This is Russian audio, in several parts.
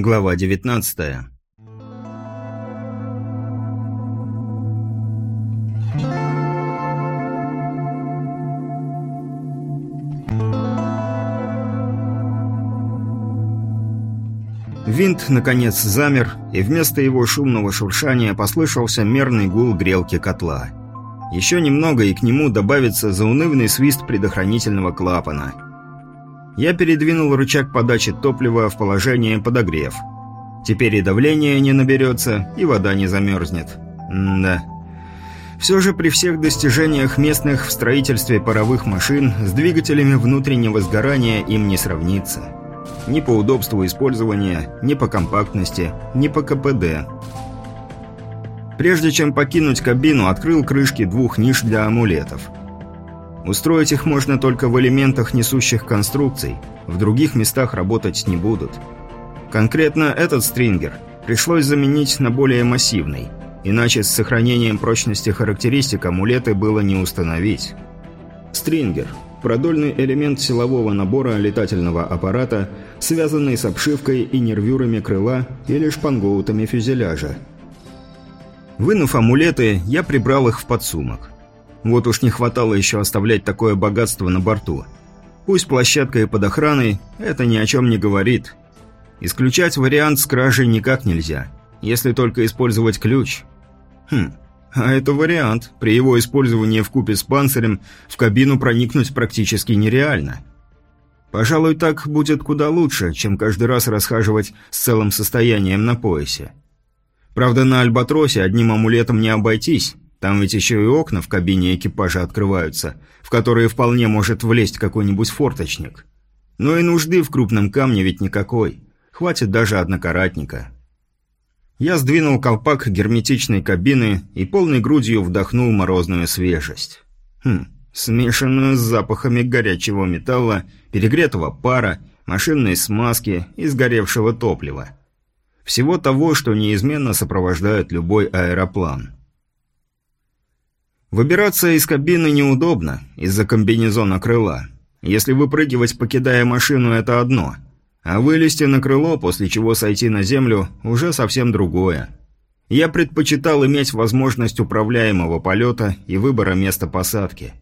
Глава 19 Винт, наконец, замер, и вместо его шумного шуршания послышался мерный гул грелки котла. Еще немного, и к нему добавится заунывный свист предохранительного клапана. Я передвинул рычаг подачи топлива в положение подогрев. Теперь и давление не наберется, и вода не замерзнет. М да. Все же при всех достижениях местных в строительстве паровых машин с двигателями внутреннего сгорания им не сравнится. Ни по удобству использования, ни по компактности, ни по КПД. Прежде чем покинуть кабину, открыл крышки двух ниш для амулетов. Устроить их можно только в элементах несущих конструкций, в других местах работать не будут. Конкретно этот стрингер пришлось заменить на более массивный, иначе с сохранением прочности характеристик амулеты было не установить. Стрингер – продольный элемент силового набора летательного аппарата, связанный с обшивкой и нервюрами крыла или шпангоутами фюзеляжа – Вынув амулеты, я прибрал их в подсумок. Вот уж не хватало еще оставлять такое богатство на борту. Пусть площадка и под охраной, это ни о чем не говорит. Исключать вариант с кражей никак нельзя, если только использовать ключ. Хм, а это вариант. При его использовании в купе с панцирем в кабину проникнуть практически нереально. Пожалуй, так будет куда лучше, чем каждый раз расхаживать с целым состоянием на поясе. Правда, на Альбатросе одним амулетом не обойтись. Там ведь еще и окна в кабине экипажа открываются, в которые вполне может влезть какой-нибудь форточник. Но и нужды в крупном камне ведь никакой. Хватит даже однокаратника. Я сдвинул колпак герметичной кабины и полной грудью вдохнул морозную свежесть. Хм, смешанную с запахами горячего металла, перегретого пара, машинной смазки и сгоревшего топлива. Всего того, что неизменно сопровождает любой аэроплан. Выбираться из кабины неудобно, из-за комбинезона крыла. Если выпрыгивать, покидая машину, это одно. А вылезти на крыло, после чего сойти на землю, уже совсем другое. Я предпочитал иметь возможность управляемого полета и выбора места посадки.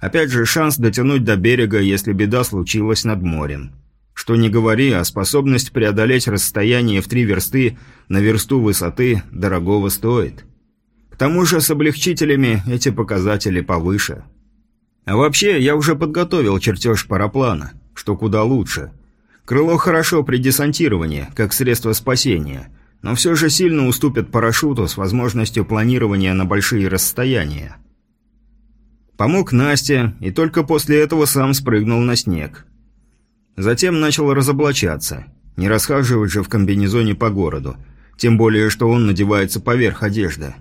Опять же, шанс дотянуть до берега, если беда случилась над морем. Что не говори, а способность преодолеть расстояние в три версты на версту высоты дорогого стоит. Тому же с облегчителями эти показатели повыше. А вообще, я уже подготовил чертеж параплана, что куда лучше. Крыло хорошо при десантировании, как средство спасения, но все же сильно уступит парашюту с возможностью планирования на большие расстояния. Помог Насте, и только после этого сам спрыгнул на снег. Затем начал разоблачаться. Не расхаживать же в комбинезоне по городу. Тем более, что он надевается поверх одежды.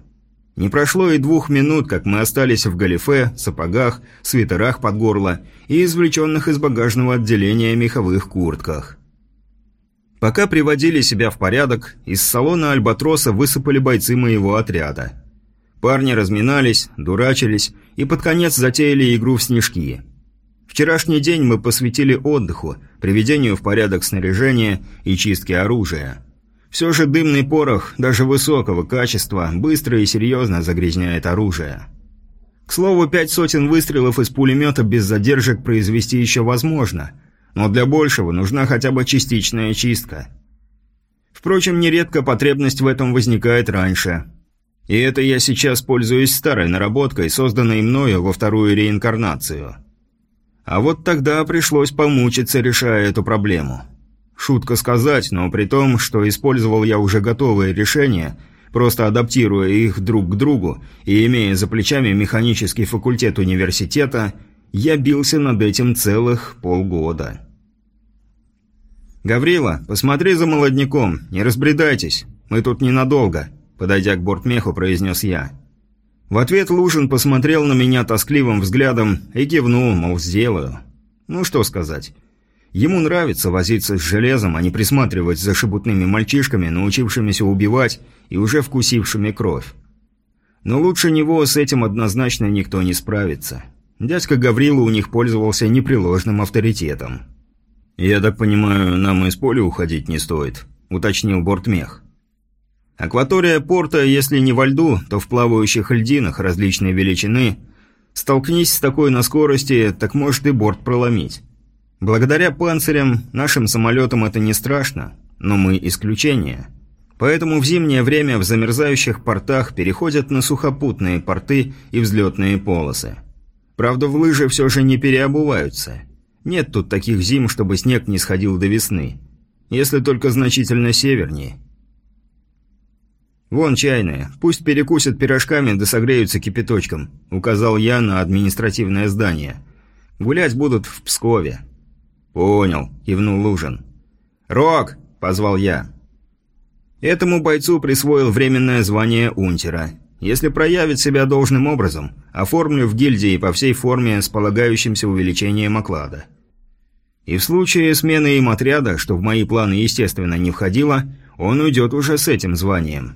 Не прошло и двух минут, как мы остались в галифе, сапогах, свитерах под горло и извлеченных из багажного отделения меховых куртках. Пока приводили себя в порядок, из салона «Альбатроса» высыпали бойцы моего отряда. Парни разминались, дурачились и под конец затеяли игру в снежки – Вчерашний день мы посвятили отдыху, приведению в порядок снаряжения и чистке оружия. Все же дымный порох, даже высокого качества, быстро и серьезно загрязняет оружие. К слову, пять сотен выстрелов из пулемета без задержек произвести еще возможно, но для большего нужна хотя бы частичная чистка. Впрочем, нередко потребность в этом возникает раньше. И это я сейчас пользуюсь старой наработкой, созданной мною во вторую реинкарнацию – а вот тогда пришлось помучиться, решая эту проблему. Шутка сказать, но при том, что использовал я уже готовые решения, просто адаптируя их друг к другу и имея за плечами механический факультет университета, я бился над этим целых полгода. «Гаврила, посмотри за молодняком, не разбредайтесь, мы тут ненадолго», подойдя к бортмеху, произнес я. В ответ Лужин посмотрел на меня тоскливым взглядом и кивнул, мол, сделаю. Ну что сказать. Ему нравится возиться с железом, а не присматривать за шебутными мальчишками, научившимися убивать и уже вкусившими кровь. Но лучше него с этим однозначно никто не справится. Дядька Гаврила у них пользовался непреложным авторитетом. «Я так понимаю, нам из поля уходить не стоит?» – уточнил бортмех. Акватория порта, если не во льду, то в плавающих льдинах различной величины. Столкнись с такой на скорости, так может и борт проломить. Благодаря панцирям нашим самолетам это не страшно, но мы исключение. Поэтому в зимнее время в замерзающих портах переходят на сухопутные порты и взлетные полосы. Правда, в лыжи все же не переобуваются. Нет тут таких зим, чтобы снег не сходил до весны. Если только значительно севернее. «Вон чайная. Пусть перекусят пирожками да согреются кипяточком», — указал я на административное здание. «Гулять будут в Пскове». «Понял», — кивнул Лужин. «Рок!» — позвал я. Этому бойцу присвоил временное звание унтера. Если проявит себя должным образом, оформлю в гильдии по всей форме с полагающимся увеличением оклада. И в случае смены им отряда, что в мои планы естественно не входило, он уйдет уже с этим званием.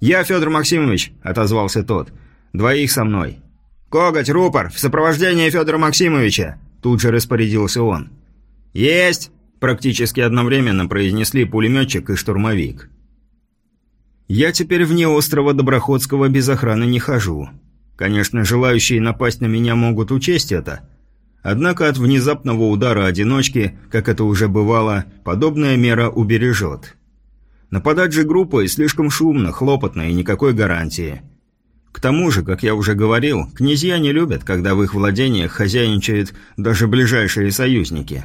«Я, Федор Максимович», — отозвался тот, — «двоих со мной». «Коготь, рупор, в сопровождении Федора Максимовича», — тут же распорядился он. «Есть!» – практически одновременно произнесли пулеметчик и штурмовик. Я теперь вне острова Доброходского без охраны не хожу. Конечно, желающие напасть на меня могут учесть это. Однако от внезапного удара одиночки, как это уже бывало, подобная мера убережет. Нападать же группой слишком шумно, хлопотно и никакой гарантии. К тому же, как я уже говорил, князья не любят, когда в их владениях хозяйничают даже ближайшие союзники.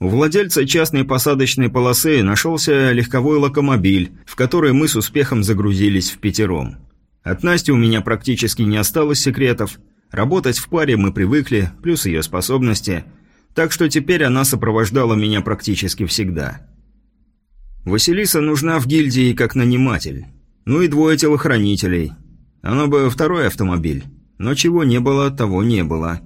У владельца частной посадочной полосы нашелся легковой локомобиль, в который мы с успехом загрузились в пятером. От Насти у меня практически не осталось секретов. Работать в паре мы привыкли, плюс ее способности. Так что теперь она сопровождала меня практически всегда. Василиса нужна в гильдии как наниматель. Ну и двое телохранителей. Оно бы второй автомобиль. Но чего не было, того не было.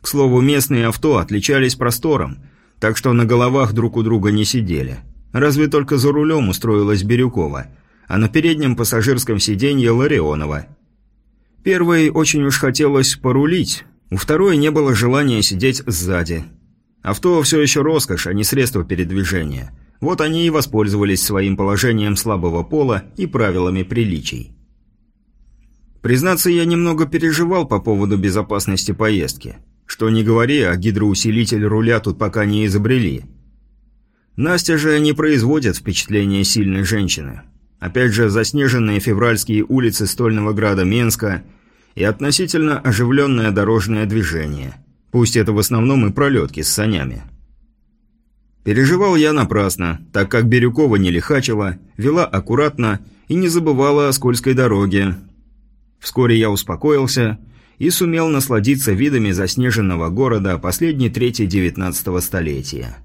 К слову, местные авто отличались простором – так что на головах друг у друга не сидели. Разве только за рулем устроилась Бирюкова, а на переднем пассажирском сиденье Ларионова. Первой очень уж хотелось порулить, у второй не было желания сидеть сзади. Авто все еще роскошь, а не средство передвижения. Вот они и воспользовались своим положением слабого пола и правилами приличий. Признаться, я немного переживал по поводу безопасности поездки. Что не говори, а гидроусилитель руля тут пока не изобрели. Настя же не производит впечатления сильной женщины. Опять же, заснеженные февральские улицы стольного града Менска и относительно оживленное дорожное движение. Пусть это в основном и пролетки с санями. Переживал я напрасно, так как Бирюкова не лихачила, вела аккуратно и не забывала о скользкой дороге. Вскоре я успокоился и сумел насладиться видами заснеженного города последней трети девятнадцатого столетия.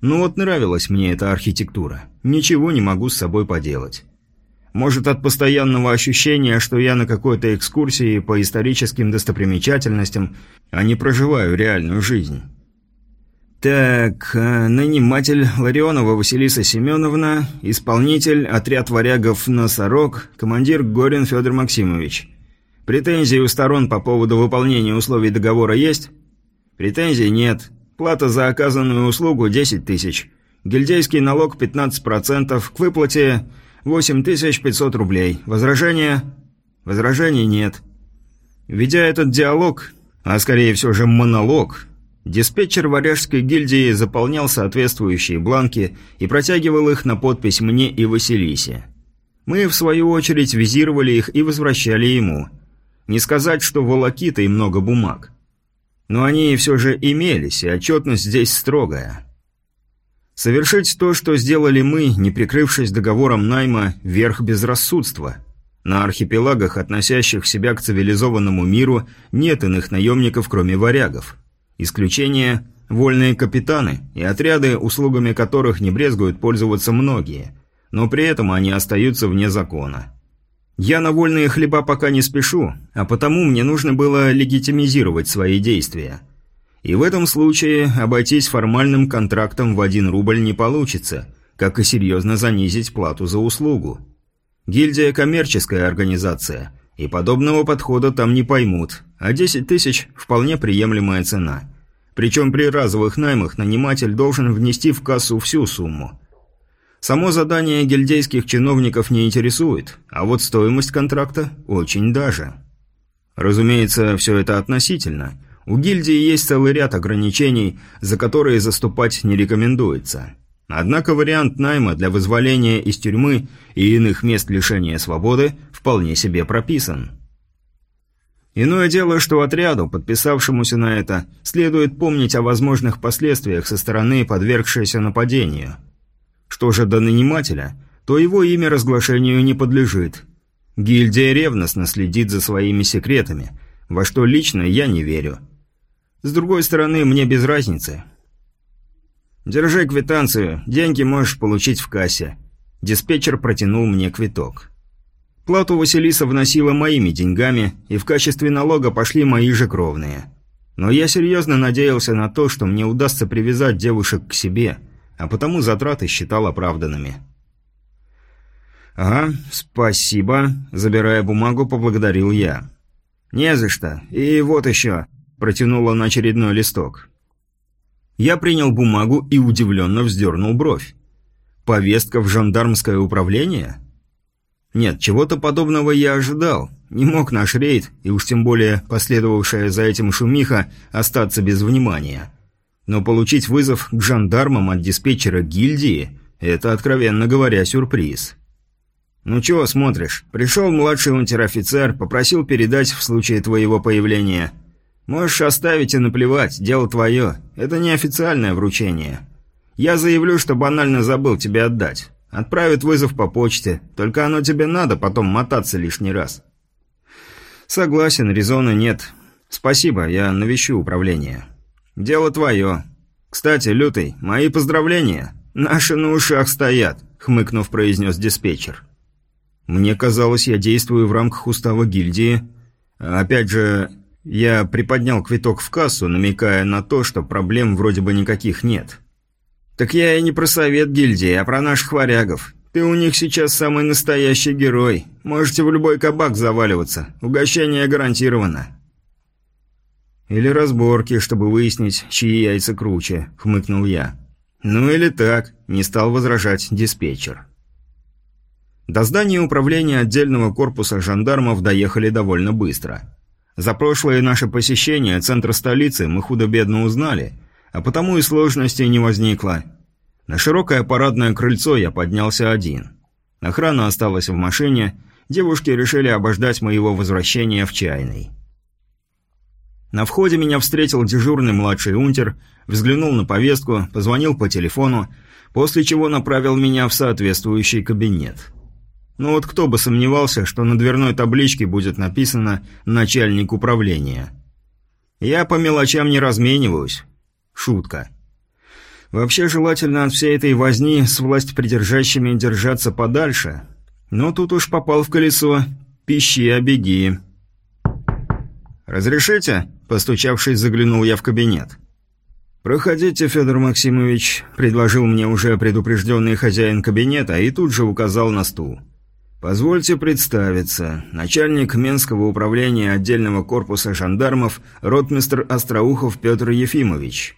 Ну вот нравилась мне эта архитектура. Ничего не могу с собой поделать. Может, от постоянного ощущения, что я на какой-то экскурсии по историческим достопримечательностям, а не проживаю реальную жизнь. Так, э, наниматель Ларионова Василиса Семеновна, исполнитель, отряд варягов «Носорог», командир Горин Федор Максимович. Претензии у сторон по поводу выполнения условий договора есть? Претензий нет. Плата за оказанную услугу 10 тысяч. Гильдейский налог 15%, к выплате 8500 рублей. Возражения? Возражений нет. Ведя этот диалог, а скорее всего же монолог, диспетчер Варяжской гильдии заполнял соответствующие бланки и протягивал их на подпись мне и Василисе. Мы, в свою очередь, визировали их и возвращали ему – не сказать, что волокита и много бумаг. Но они все же имелись, и отчетность здесь строгая. Совершить то, что сделали мы, не прикрывшись договором найма, верх безрассудства. На архипелагах, относящих себя к цивилизованному миру, нет иных наемников, кроме варягов. Исключение – вольные капитаны и отряды, услугами которых не брезгуют пользоваться многие, но при этом они остаются вне закона. Я на вольные хлеба пока не спешу, а потому мне нужно было легитимизировать свои действия. И в этом случае обойтись формальным контрактом в один рубль не получится, как и серьезно занизить плату за услугу. Гильдия – коммерческая организация, и подобного подхода там не поймут, а 10 тысяч – вполне приемлемая цена. Причем при разовых наймах наниматель должен внести в кассу всю сумму. Само задание гильдейских чиновников не интересует, а вот стоимость контракта очень даже. Разумеется, все это относительно. У гильдии есть целый ряд ограничений, за которые заступать не рекомендуется. Однако вариант найма для вызволения из тюрьмы и иных мест лишения свободы вполне себе прописан. Иное дело, что отряду, подписавшемуся на это, следует помнить о возможных последствиях со стороны подвергшейся нападению. Что же до нанимателя, то его имя разглашению не подлежит. Гильдия ревностно следит за своими секретами, во что лично я не верю. С другой стороны, мне без разницы. «Держи квитанцию, деньги можешь получить в кассе». Диспетчер протянул мне квиток. Плату Василиса вносила моими деньгами, и в качестве налога пошли мои же кровные. Но я серьезно надеялся на то, что мне удастся привязать девушек к себе, а потому затраты считал оправданными. «Ага, спасибо», – забирая бумагу, поблагодарил я. «Не за что. И вот еще», – протянула на очередной листок. Я принял бумагу и удивленно вздернул бровь. «Повестка в жандармское управление?» Нет, чего-то подобного я ожидал. Не мог наш рейд, и уж тем более последовавшая за этим шумиха, остаться без внимания. Но получить вызов к жандармам от диспетчера гильдии – это, откровенно говоря, сюрприз. «Ну чего смотришь? Пришел младший унтер-офицер, попросил передать в случае твоего появления. Можешь оставить и наплевать, дело твое. Это не официальное вручение. Я заявлю, что банально забыл тебе отдать. Отправят вызов по почте, только оно тебе надо потом мотаться лишний раз. Согласен, резона нет. Спасибо, я навещу управление. Дело твое. Кстати, Лютый, мои поздравления. Наши на ушах стоят, хмыкнув, произнес диспетчер. Мне казалось, я действую в рамках устава гильдии. Опять же, я приподнял квиток в кассу, намекая на то, что проблем вроде бы никаких нет. «Так я и не про совет гильдии, а про наших варягов. Ты у них сейчас самый настоящий герой. Можете в любой кабак заваливаться. Угощение гарантировано». «Или разборки, чтобы выяснить, чьи яйца круче», — хмыкнул я. «Ну или так», — не стал возражать диспетчер. До здания управления отдельного корпуса жандармов доехали довольно быстро. За прошлое наше посещение центра столицы мы худо-бедно узнали — а потому и сложностей не возникло. На широкое парадное крыльцо я поднялся один. Охрана осталась в машине, девушки решили обождать моего возвращения в чайный. На входе меня встретил дежурный младший унтер, взглянул на повестку, позвонил по телефону, после чего направил меня в соответствующий кабинет. Ну вот кто бы сомневался, что на дверной табличке будет написано «Начальник управления». Я по мелочам не размениваюсь. Шутка. Вообще желательно от всей этой возни с власть придержащими держаться подальше. Но тут уж попал в колесо. Пищи, обеги. «Разрешите?» – постучавшись, заглянул я в кабинет. «Проходите, Федор Максимович», – предложил мне уже предупрежденный хозяин кабинета и тут же указал на стул. «Позвольте представиться. Начальник Менского управления отдельного корпуса жандармов ротмистр Остроухов Петр Ефимович».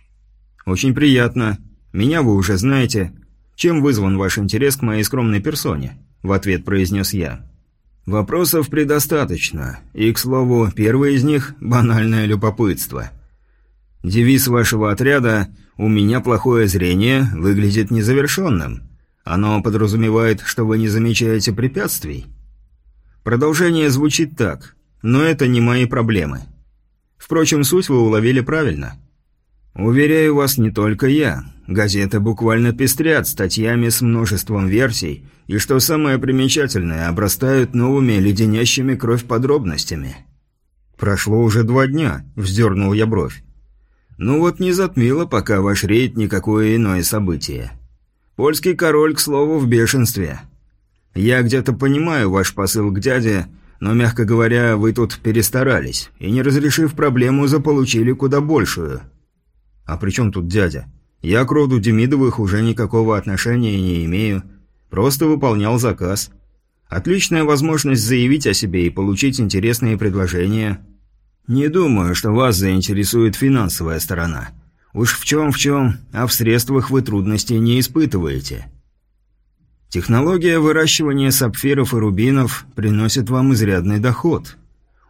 «Очень приятно. Меня вы уже знаете. Чем вызван ваш интерес к моей скромной персоне?» – в ответ произнес я. «Вопросов предостаточно. И, к слову, первый из них – банальное любопытство. Девиз вашего отряда «У меня плохое зрение» выглядит незавершенным. Оно подразумевает, что вы не замечаете препятствий. Продолжение звучит так, но это не мои проблемы. Впрочем, суть вы уловили правильно – Уверяю вас, не только я. Газеты буквально пестрят статьями с множеством версий, и, что самое примечательное, обрастают новыми леденящими кровь подробностями. «Прошло уже два дня», — вздернул я бровь. «Ну вот не затмило пока ваш рейд никакое иное событие. Польский король, к слову, в бешенстве. Я где-то понимаю ваш посыл к дяде, но, мягко говоря, вы тут перестарались, и, не разрешив проблему, заполучили куда большую». «А при чем тут дядя? Я к роду Демидовых уже никакого отношения не имею. Просто выполнял заказ. Отличная возможность заявить о себе и получить интересные предложения. Не думаю, что вас заинтересует финансовая сторона. Уж в чем в чем, а в средствах вы трудностей не испытываете». Технология выращивания сапфиров и рубинов приносит вам изрядный доход.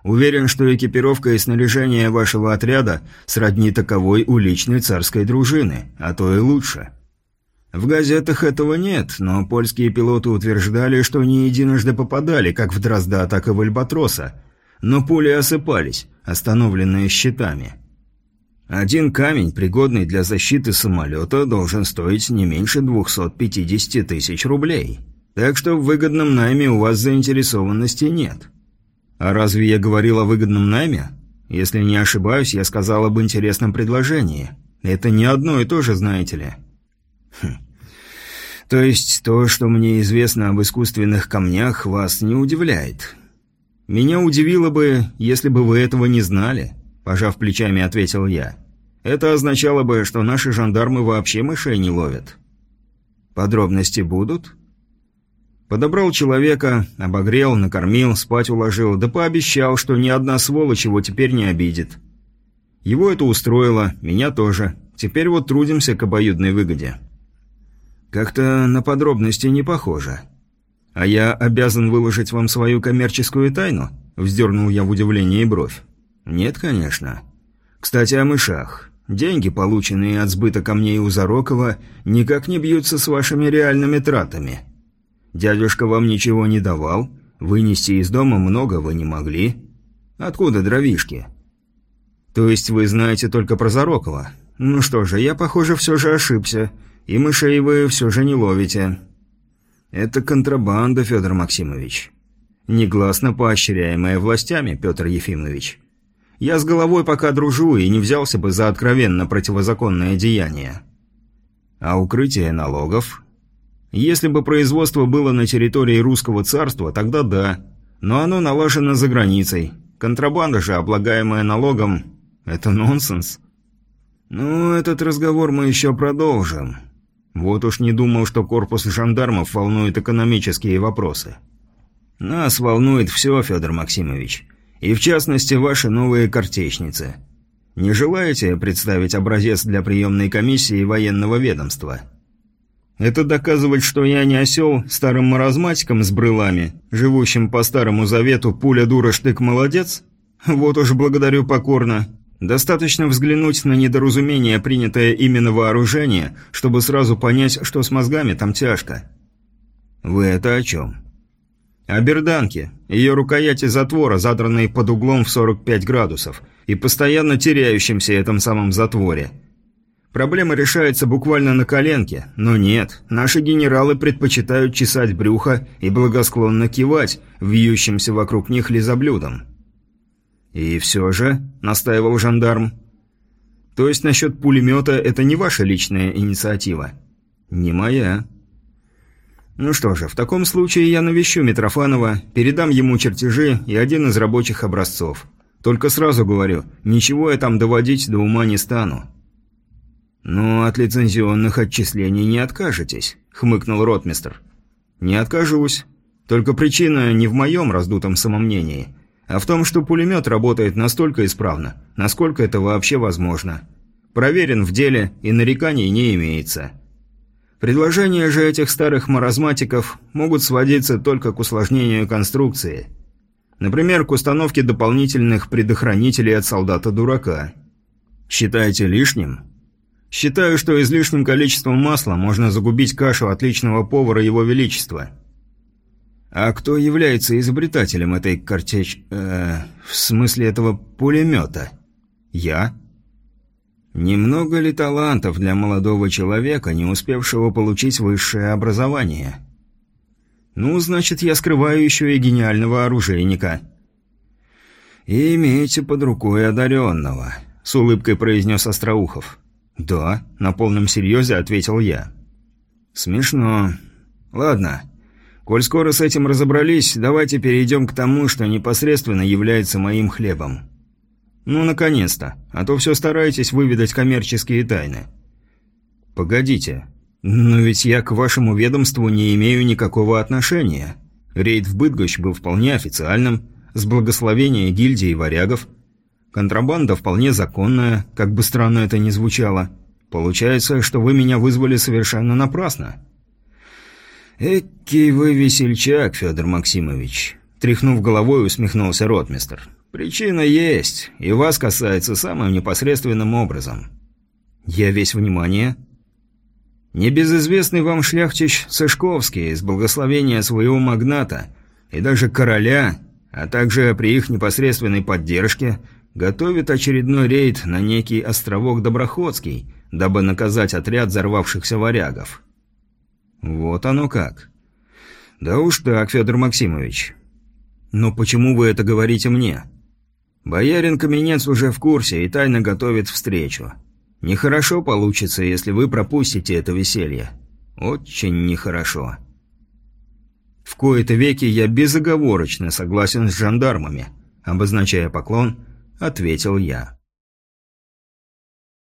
Уверен, что экипировка и снаряжение вашего отряда сродни таковой у личной царской дружины, а то и лучше. В газетах этого нет, но польские пилоты утверждали, что не единожды попадали как в Дрозда, так и в Альбатроса, но пули осыпались, остановленные щитами. Один камень, пригодный для защиты самолета, должен стоить не меньше 250 тысяч рублей. Так что в выгодном найме у вас заинтересованности нет. А разве я говорил о выгодном найме? Если не ошибаюсь, я сказал об интересном предложении. Это не одно и то же, знаете ли. Хм. То есть то, что мне известно об искусственных камнях, вас не удивляет? Меня удивило бы, если бы вы этого не знали пожав плечами, ответил я. Это означало бы, что наши жандармы вообще мышей не ловят. Подробности будут? Подобрал человека, обогрел, накормил, спать уложил, да пообещал, что ни одна сволочь его теперь не обидит. Его это устроило, меня тоже. Теперь вот трудимся к обоюдной выгоде. Как-то на подробности не похоже. А я обязан выложить вам свою коммерческую тайну? Вздернул я в удивлении бровь. «Нет, конечно. Кстати, о мышах. Деньги, полученные от сбыта камней у Зарокова, никак не бьются с вашими реальными тратами. Дядюшка вам ничего не давал, вынести из дома много вы не могли. Откуда дровишки?» «То есть вы знаете только про Зарокова? Ну что же, я, похоже, все же ошибся, и мышей вы все же не ловите». «Это контрабанда, Федор Максимович. Негласно поощряемая властями, Петр Ефимович». Я с головой пока дружу и не взялся бы за откровенно противозаконное деяние. А укрытие налогов? Если бы производство было на территории русского царства, тогда да. Но оно налажено за границей. Контрабанда же, облагаемая налогом, это нонсенс. Ну, этот разговор мы еще продолжим. Вот уж не думал, что корпус жандармов волнует экономические вопросы. Нас волнует все, Федор Максимович. И в частности, ваши новые картечницы. Не желаете представить образец для приемной комиссии военного ведомства? Это доказывать, что я не осел старым маразматиком с брылами, живущим по старому завету «пуля дура, штык молодец»? Вот уж благодарю покорно. Достаточно взглянуть на недоразумение, принятое именно вооружение, чтобы сразу понять, что с мозгами там тяжко. Вы это о чем? О берданке, ее рукояти затвора, задранные под углом в 45 градусов, и постоянно теряющимся этом самом затворе. Проблема решается буквально на коленке, но нет, наши генералы предпочитают чесать брюхо и благосклонно кивать, вьющимся вокруг них лизоблюдом. «И все же», — настаивал жандарм, — «то есть насчет пулемета это не ваша личная инициатива?» «Не моя». Ну что же, в таком случае я навещу Митрофанова, передам ему чертежи и один из рабочих образцов. Только сразу говорю, ничего я там доводить до ума не стану. «Ну, от лицензионных отчислений не откажетесь», — хмыкнул ротмистр. «Не откажусь. Только причина не в моем раздутом самомнении, а в том, что пулемет работает настолько исправно, насколько это вообще возможно. Проверен в деле и нареканий не имеется». Предложения же этих старых маразматиков могут сводиться только к усложнению конструкции. Например, к установке дополнительных предохранителей от солдата-дурака. Считаете лишним? Считаю, что излишним количеством масла можно загубить кашу отличного повара Его Величества. А кто является изобретателем этой картеч... Э, в смысле этого пулемета? Я? Немного ли талантов для молодого человека, не успевшего получить высшее образование? Ну, значит, я скрываю еще и гениального оружейника. И имеете под рукой одаренного, с улыбкой произнес Остроухов. Да, на полном серьезе ответил я. Смешно. Ладно. Коль скоро с этим разобрались, давайте перейдем к тому, что непосредственно является моим хлебом. «Ну, наконец-то. А то все стараетесь выведать коммерческие тайны». «Погодите. Но ведь я к вашему ведомству не имею никакого отношения. Рейд в Быдгощ был вполне официальным, с благословения гильдии варягов. Контрабанда вполне законная, как бы странно это ни звучало. Получается, что вы меня вызвали совершенно напрасно». «Экий вы весельчак, Федор Максимович», – тряхнув головой, усмехнулся ротмистр. «Причина есть, и вас касается самым непосредственным образом». «Я весь внимание». Небезызвестный вам шляхтич Сышковский из благословения своего магната и даже короля, а также при их непосредственной поддержке, готовит очередной рейд на некий островок Доброходский, дабы наказать отряд взорвавшихся варягов. Вот оно как. Да уж так, Федор Максимович. Но почему вы это говорите мне? Боярин Каменец уже в курсе и тайно готовит встречу. Нехорошо получится, если вы пропустите это веселье. Очень нехорошо. В кои-то веки я безоговорочно согласен с жандармами, обозначая поклон, ответил я.